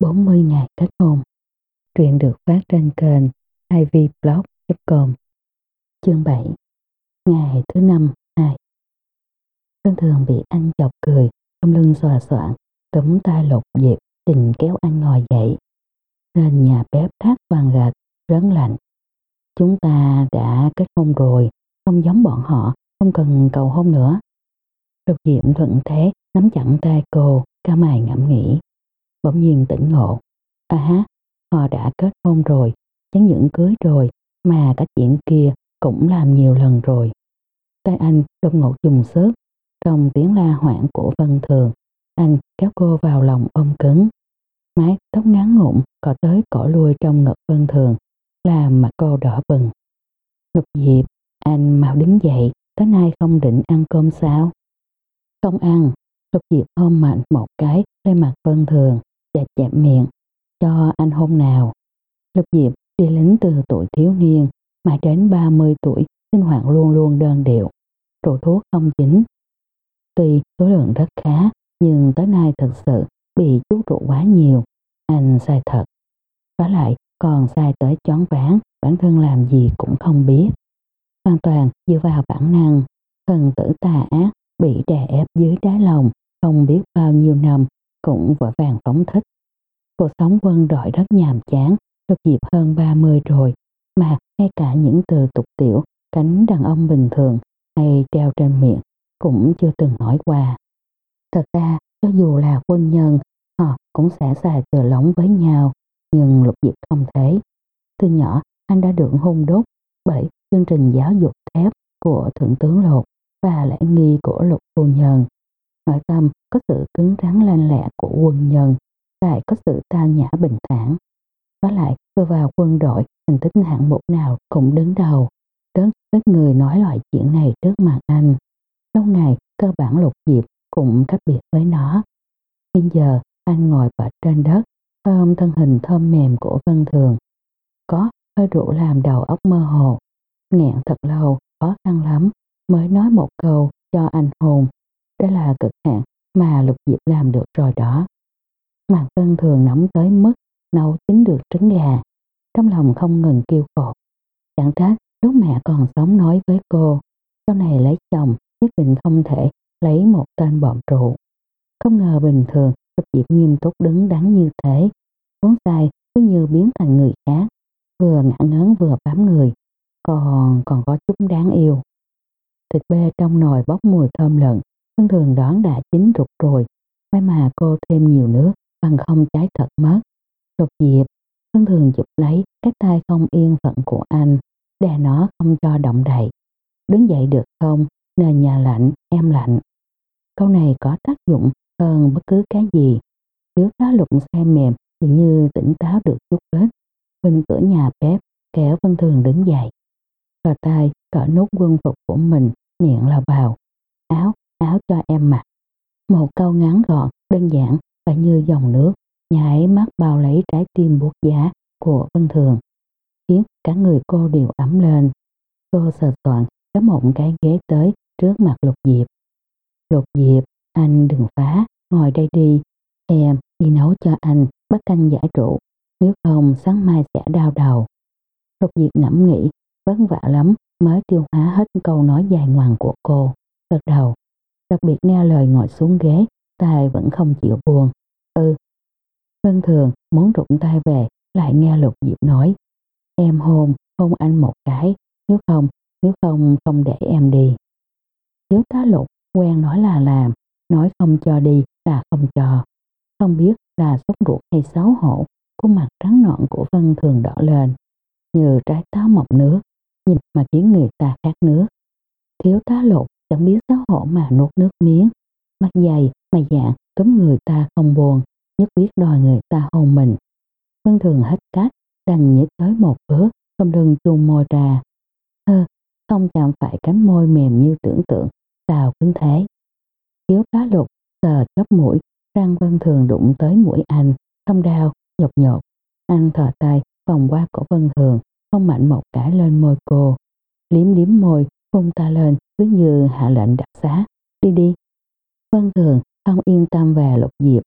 40 ngày kết hôn. Truyện được phát trên kênh ivblog.com Chương 7 Ngày thứ năm 2 Thân thường bị anh chọc cười, trong lưng xòa soạn, túm tay lột dịp, định kéo anh ngồi dậy. Nên nhà bếp thác vàng gạch, rấn lạnh. Chúng ta đã kết hôn rồi, không giống bọn họ, không cần cầu hôn nữa. Lục Diệm thuận thế nắm chặn tay cô, ca mày ngẫm nghĩ. Bỗng nhiên tỉnh ngộ. À ha, họ đã kết hôn rồi, chẳng những cưới rồi, mà cả chuyện kia cũng làm nhiều lần rồi. Tay anh đột ngột dùng sức, trong tiếng la hoảng của Vân Thường, anh kéo cô vào lòng ôm cứng. Mái tóc ngắn ngụm cọ tới cỏ lui trong ngực Vân Thường, làm mặt cô đỏ bừng. Lục Diệp, anh mau đứng dậy, tới nay không định ăn cơm sao? Không ăn, Lục Diệp ôm mạnh một cái lên mặt Vân Thường, chẹp chẹp miệng, cho anh hôn nào. Lục Diệp đi lính từ tuổi thiếu niên, mà đến 30 tuổi, sinh hoạt luôn luôn đơn điệu, rượu thuốc không chính. Tuy số lượng rất khá, nhưng tới nay thật sự bị chú rượu quá nhiều, anh sai thật. Và lại còn sai tới chón ván, bản thân làm gì cũng không biết. Hoàn toàn dựa vào bản năng, thần tử tà ác bị đè ép dưới đáy lòng, không biết bao nhiêu năm cũng vội vàng phóng thích. Cuộc sống vâng quân đội rất nhàm chán, được dịp hơn 30 rồi, mà ngay cả những từ tục tiểu, cánh đàn ông bình thường hay treo trên miệng cũng chưa từng nói qua. Thật ra, cho dù là quân nhân, họ cũng sẽ xài từ lỏng với nhau, nhưng lục diệp không thế. Từ nhỏ, anh đã được hôn đốt bởi chương trình giáo dục thép của Thượng tướng Lột và lễ nghi của lục phu nhân. Nội tâm có sự cứng rắn lanh lẹ của quân nhân, lại có sự tao nhã bình thản. Có lại vừa vào quân đội, thành tích hạng mục nào cũng đứng đầu. Đến ít người nói loại chuyện này trước mặt anh. Lâu ngày, cơ bản lục diệp cũng cách biệt với nó. Hiện giờ, anh ngồi bệt trên đất, ôm thân hình thơm mềm của Vân Thường. Có hơi rượu làm đầu óc mơ hồ. Nghẹn thật lâu, khó khăn lắm, mới nói một câu cho anh hồn. Đó là cực hạn mà Lục Diệp làm được rồi đó. Mạc Vân thường nóng tới mức nấu chín được trứng gà. Trong lòng không ngừng kêu cột. Chẳng trách lúc mẹ còn sống nói với cô, sau này lấy chồng nhất định không thể lấy một tên bọn trụ. Không ngờ bình thường Lục Diệp nghiêm túc đứng đắn như thế. Vốn sai cứ như biến thành người khác, vừa ngã ngớn vừa bám người, còn còn có chút đáng yêu. Thịt bê trong nồi bốc mùi thơm lợn, Vân thường đoán đã chín rụt rồi, may mà cô thêm nhiều nước, bằng không trái thật mất. Lục diệp, Vân thường chụp lấy cái tay không yên phận của anh, đè nó không cho động đậy. Đứng dậy được không, nền nhà lạnh, em lạnh. Câu này có tác dụng hơn bất cứ cái gì. Thiếu tá lục xe mềm thì như tỉnh táo được chút ít. Bên cửa nhà bếp, kéo Vân Thường đứng dậy. Cờ tay cỡ nút quân phục của mình, miệng là vào. Áo, áo cho em mặc. Một câu ngắn gọn, đơn giản và như dòng nước, nhảy mắt bao lấy trái tim buốt giá của Vân Thường, khiến cả người cô đều ấm lên. Cô sờ soạn kéo một cái ghế tới trước mặt Lục Diệp. Lục Diệp, anh đừng phá, ngồi đây đi. Em đi nấu cho anh bát canh giải trụ, nếu không sáng mai sẽ đau đầu. Lục Diệp ngẫm nghĩ, vất vả lắm mới tiêu hóa hết câu nói dài ngoằng của cô. Gật đầu, đặc biệt nghe lời ngồi xuống ghế, tay vẫn không chịu buồn. Ừ. Vân thường muốn rụng tay về, lại nghe Lục Diệp nói. Em hôn, hôn anh một cái, nếu không, nếu không, không để em đi. Thiếu tá Lục quen nói là làm, nói không cho đi là không cho. Không biết là sốt ruột hay xấu hổ, khuôn mặt trắng nõn của Vân thường đỏ lên, như trái táo mọc nước, nhìn mà khiến người ta khát nước. Thiếu tá Lục chẳng biết xấu hổ mà nuốt nước miếng, mặt dày mà dạng cấm người ta không buồn, nhất quyết đòi người ta hôn mình. Vân thường hết cách, đành nhích tới một bước, không đừng chuông môi ra. Hơ, không chạm phải cánh môi mềm như tưởng tượng, sao cứng thế. Kiếu cá lục sờ chóp mũi, răng Vân thường đụng tới mũi anh, không đau, nhột nhột. Anh thò tay vòng qua cổ Vân thường, không mạnh một cái lên môi cô. Liếm liếm môi, phun ta lên cứ như hạ lệnh đặc xá. Đi đi. Vân thường không yên tâm về lục diệp.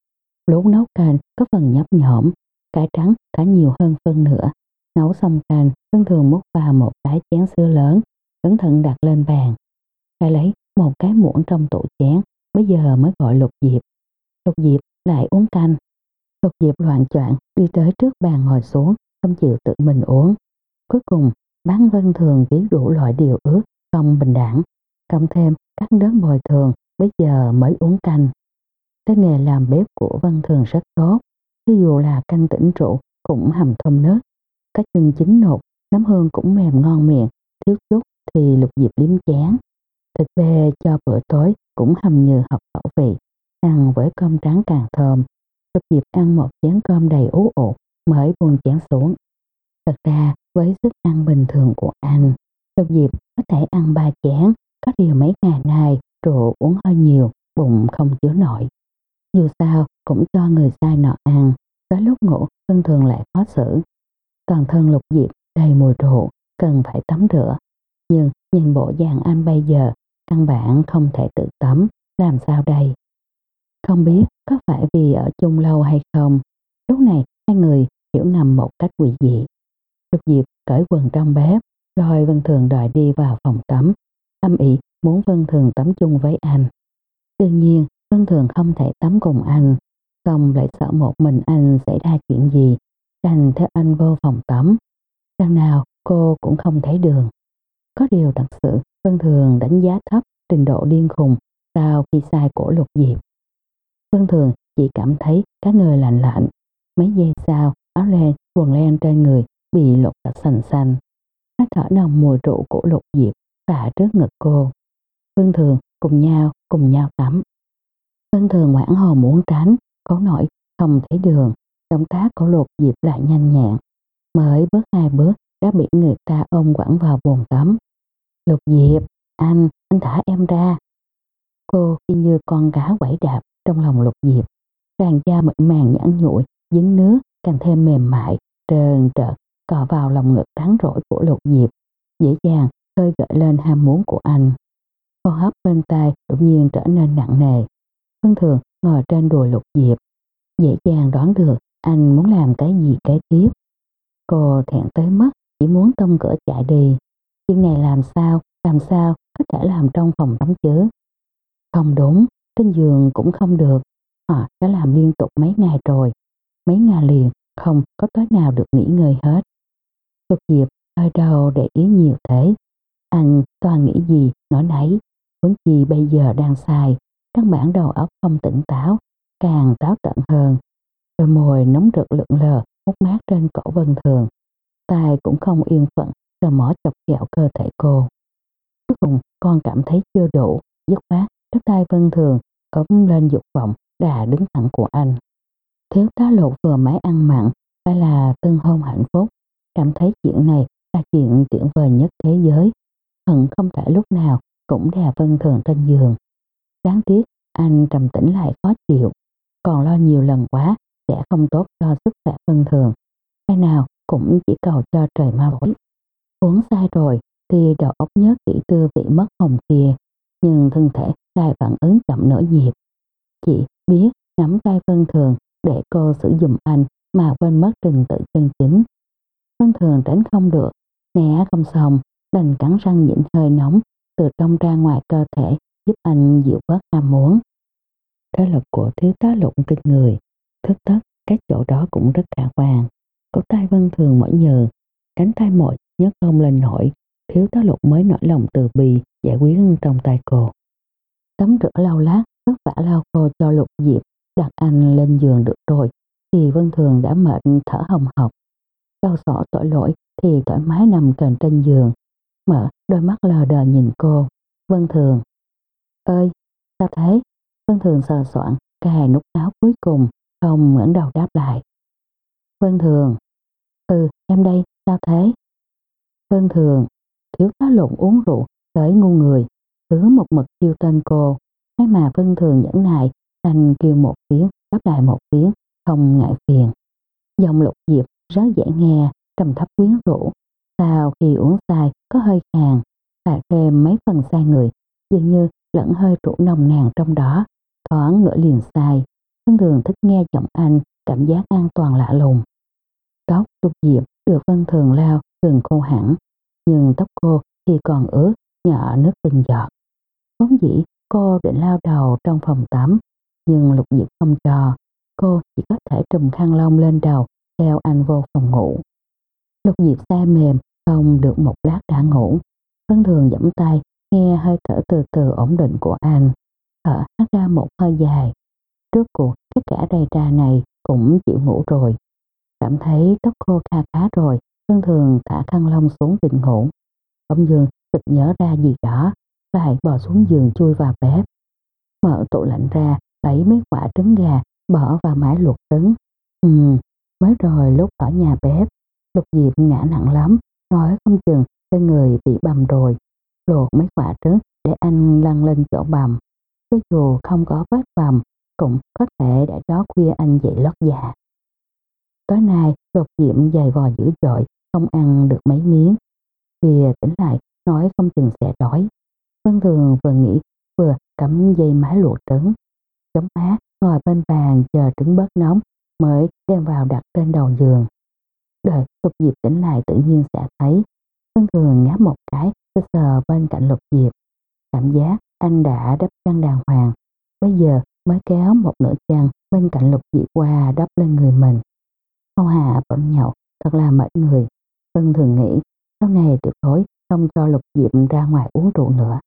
lúc nấu canh có phần nhấp nhổm, cải trắng thả nhiều hơn phân nữa. Nấu xong canh, Vân Thường múc vào một cái chén sữa lớn, cẩn thận đặt lên bàn. Lại lấy một cái muỗng trong tủ chén, bây giờ mới gọi lục diệp. Lục diệp lại uống canh. Lục diệp loạn choạng đi tới trước bàn ngồi xuống, không chịu tự mình uống. Cuối cùng, bán Vân Thường viết đủ loại điều ước không bình đẳng, cộng thêm các đớn bồi thường bây giờ mới uống canh. Cái nghề làm bếp của Văn Thường rất tốt, ví dụ là canh tỉnh trụ cũng hầm thơm nước, các chân chín nột, nấm hương cũng mềm ngon miệng, thiếu chút thì lục diệp liếm chán. Thịt bê cho bữa tối cũng hầm như hợp khẩu vị, ăn với cơm trắng càng thơm. Lục diệp ăn một chén cơm đầy ú ụ mới buông chén xuống. Thật ra với sức ăn bình thường của anh, Lục diệp có thể ăn ba chén, có điều mấy ngày nay rượu uống hơi nhiều, bụng không chứa nổi. Dù sao cũng cho người sai nọ ăn, tới lúc ngủ thân thường lại khó xử. Toàn thân lục diệp đầy mùi rượu, cần phải tắm rửa. Nhưng nhìn bộ dạng anh bây giờ, căn bản không thể tự tắm, làm sao đây? Không biết có phải vì ở chung lâu hay không, lúc này hai người hiểu ngầm một cách quỷ dị. Lục Diệp cởi quần trong bếp, rồi Vân Thường đòi đi vào phòng tắm, âm ý muốn Vân Thường tắm chung với anh. Đương nhiên, Vân Thường không thể tắm cùng anh, xong lại sợ một mình anh xảy ra chuyện gì, đành theo anh vô phòng tắm. Sao nào cô cũng không thấy đường. Có điều thật sự Vân Thường đánh giá thấp trình độ điên khùng sau khi sai cổ lục diệp. Vân Thường chỉ cảm thấy cá người lạnh lạnh. Mấy giây sau, áo len, quần len trên người bị lột sạch sành xanh. Hơi thở nồng mùi rượu của lục diệp và trước ngực cô. Vân Thường cùng nhau, cùng nhau tắm. Vân Thường ngoãn hồ muốn tránh, cố nổi không thấy đường. Động tác của lục diệp lại nhanh nhẹn. Mới bước hai bước đã bị người ta ôm quẳng vào bồn tắm. Lục diệp, anh, anh thả em ra. Cô y như con cá quẩy đạp trong lòng lục diệp. Làn da mịn màng nhẵn nhụi, dính nước, càng thêm mềm mại, trơn trợt, cọ vào lòng ngực trắng rỗi của lục diệp. Dễ dàng khơi gợi lên ham muốn của anh. Hô hấp bên tai đột nhiên trở nên nặng nề. Thông thường ngồi trên đùi lục diệp. Dễ dàng đoán được anh muốn làm cái gì kế tiếp. Cô thẹn tới mất, chỉ muốn tông cửa chạy đi. Chuyện này làm sao, làm sao có thể làm trong phòng tắm chứ? Không đúng, trên giường cũng không được. Họ đã làm liên tục mấy ngày rồi. Mấy ngày liền, không có tối nào được nghỉ ngơi hết. Lục Diệp ở đâu để ý nhiều thế. Anh toàn nghĩ gì, nói nấy. Huống chi bây giờ đang xài? căn bản đầu óc không tỉnh táo, càng táo tận hơn. Đôi môi nóng rực lượn lờ, hút mát trên cổ vân thường. Tài cũng không yên phận, sờ mỏ chọc kẹo cơ thể cô. Cuối cùng con cảm thấy chưa đủ, dứt khoát, đất tay vân thường, ấm lên dục vọng, đà đứng thẳng của anh. Thiếu tá lột vừa mới ăn mặn, phải là tân hôn hạnh phúc, cảm thấy chuyện này là chuyện tuyệt vời nhất thế giới. Hận không thể lúc nào cũng đè vân thường trên giường. Đáng tiếc, anh trầm tĩnh lại khó chịu, còn lo nhiều lần quá sẽ không tốt cho sức khỏe vân thường. Cái nào cũng chỉ cầu cho trời ma lỗi. Uống sai rồi thì đầu óc nhớ kỹ tư vị mất hồng kia, nhưng thân thể lại phản ứng chậm nửa nhịp. chị biết nắm tay vân thường để cô sử dụng anh mà quên mất trình tự chân chính. Vân thường tránh không được, né không xong, đành cắn răng nhịn hơi nóng từ trong ra ngoài cơ thể giúp anh dịu bớt ham muốn. Thế lực của thiếu tá lụng kinh người, thức tất các chỗ đó cũng rất khả quan. Cổ tay vân thường mỏi nhờ, cánh tay mỏi nhấc không lên nổi, thiếu tá lục mới nổi lòng từ bì giải quyết trong tay cô. Tắm rửa lau lát, vất vả lau khô cho lục diệp, đặt anh lên giường được rồi, thì vân thường đã mệt thở hồng hộc. Đau sỏ tội lỗi thì thoải mái nằm kềnh trên giường, mở đôi mắt lờ đờ nhìn cô. Vân thường, ơi, sao thế? Vân thường sờ soạn, cài nút áo cuối cùng, không ngẩng đầu đáp lại. Vân thường, ừ, em đây, sao thế? Vân thường, thiếu tá lộn uống rượu, tới ngu người, cứ một mực kêu tên cô, Thế mà Vân thường nhẫn nại, anh kêu một tiếng, đáp lại một tiếng, không ngại phiền. Dòng lục diệp rất dễ nghe, trầm thấp quyến rũ. Sau khi uống sai có hơi khàn, phạt thêm mấy phần sai người, dường như lẫn hơi rượu nồng nàn trong đó, thoáng ngỡ liền sai. Vân Thường thích nghe giọng anh, cảm giác an toàn lạ lùng. Tóc Lục Diệp được Vân Thường lao gần khô hẳn, nhưng tóc cô thì còn ướt, nhỏ nước từng giọt. Vốn dĩ cô định lao đầu trong phòng tắm, nhưng Lục Diệp không cho. Cô chỉ có thể trùm khăn lông lên đầu theo anh vô phòng ngủ. Lục Diệp xa mềm, không được một lát đã ngủ. Vân Thường giẫm tay, nghe hơi thở từ từ ổn định của anh. Thở hát ra một hơi dài. Trước cuộc, tất cả đầy trà này cũng chịu ngủ rồi. Cảm thấy tóc khô kha khá rồi, Vân Thường thả khăn lông xuống định ngủ. Ông Dương tịch nhớ ra gì đó, lại bò xuống giường chui vào bếp. Mở tủ lạnh ra, lấy mấy quả trứng gà, bỏ vào máy luộc trứng. Ừm, mới rồi lúc ở nhà bếp, Lục Diệp ngã nặng lắm, nói không chừng trên người bị bầm rồi. Luộc mấy quả trứng để anh lăn lên chỗ bầm. Cho dù không có vết bầm, cũng có thể đã đó khuya anh dậy lót dạ. Tối nay, đột diễm dày vò dữ dội, không ăn được mấy miếng. Kìa tỉnh lại, nói không chừng sẽ đói. Vân Thường vừa nghĩ vừa cắm dây mái luộc trứng. Chống má ngồi bên bàn chờ trứng bớt nóng mới đem vào đặt trên đầu giường. Đợi lục diệp tỉnh lại tự nhiên sẽ thấy. Vân Thường ngáp một cái sơ sờ bên cạnh lục diệp. Cảm giác anh đã đắp chăn đàng hoàng. Bây giờ mới kéo một nửa chăn bên cạnh lục diệp qua đắp lên người mình. Hầu Hà bỗng nhậu, thật là mệt người. Vân thường nghĩ, sau này tuyệt đối không cho lục diệp ra ngoài uống rượu nữa.